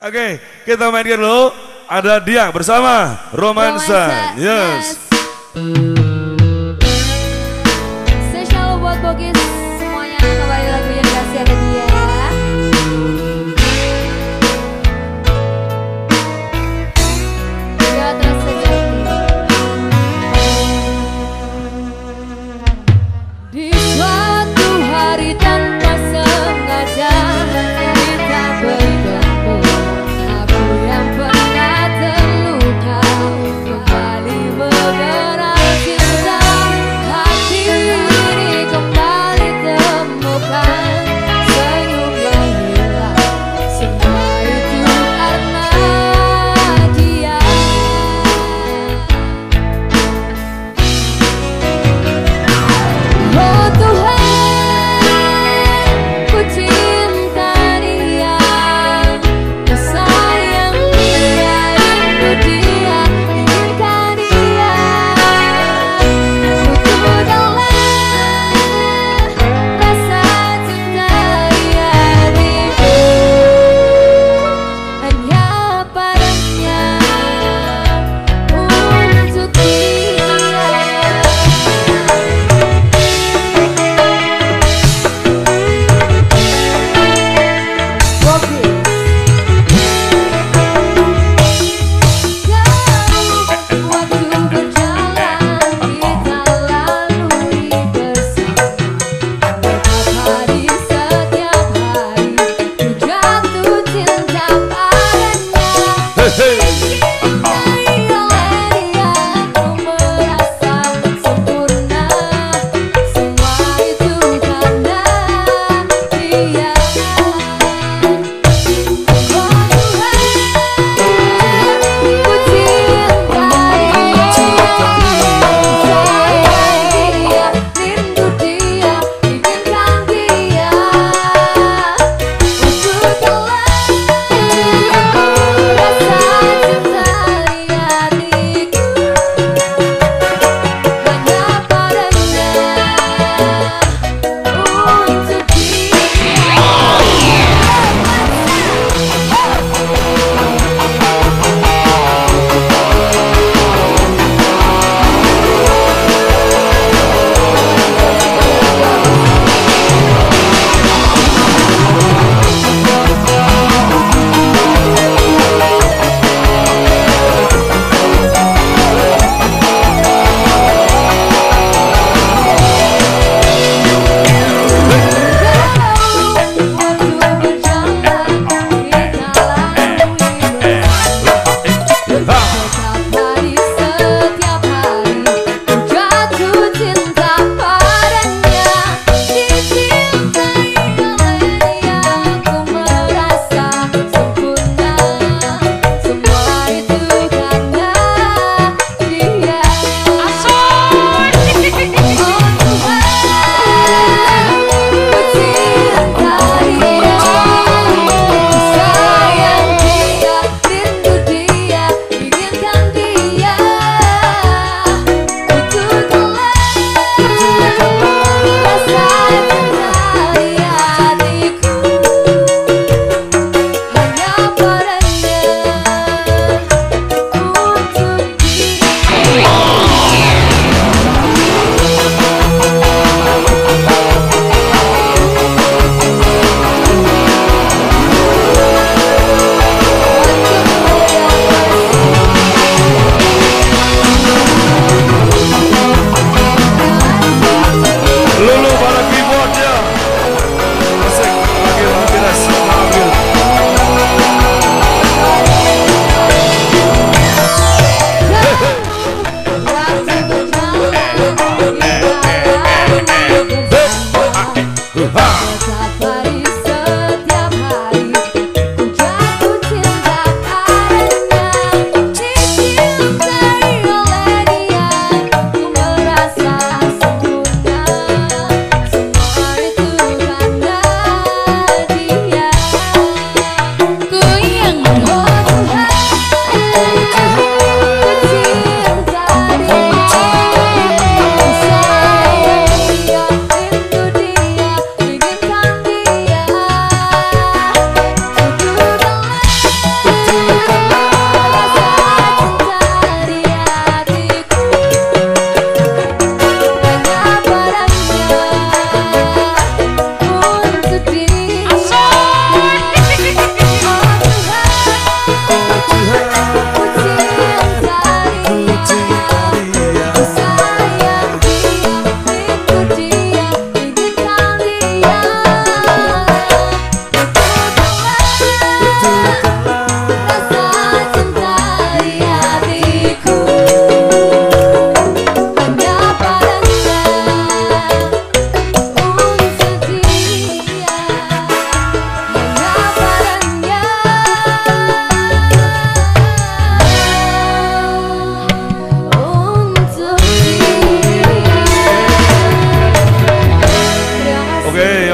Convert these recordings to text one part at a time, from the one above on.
Oke, kita mainkan dulu. Ada dia bersama Romansa. Romansa, Yes. Spesial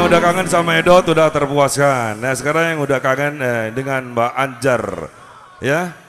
kangen sama Edot udah terpuaskan. Nah sekarang yang udah kangen eh, dengan Mbak Anjar, ya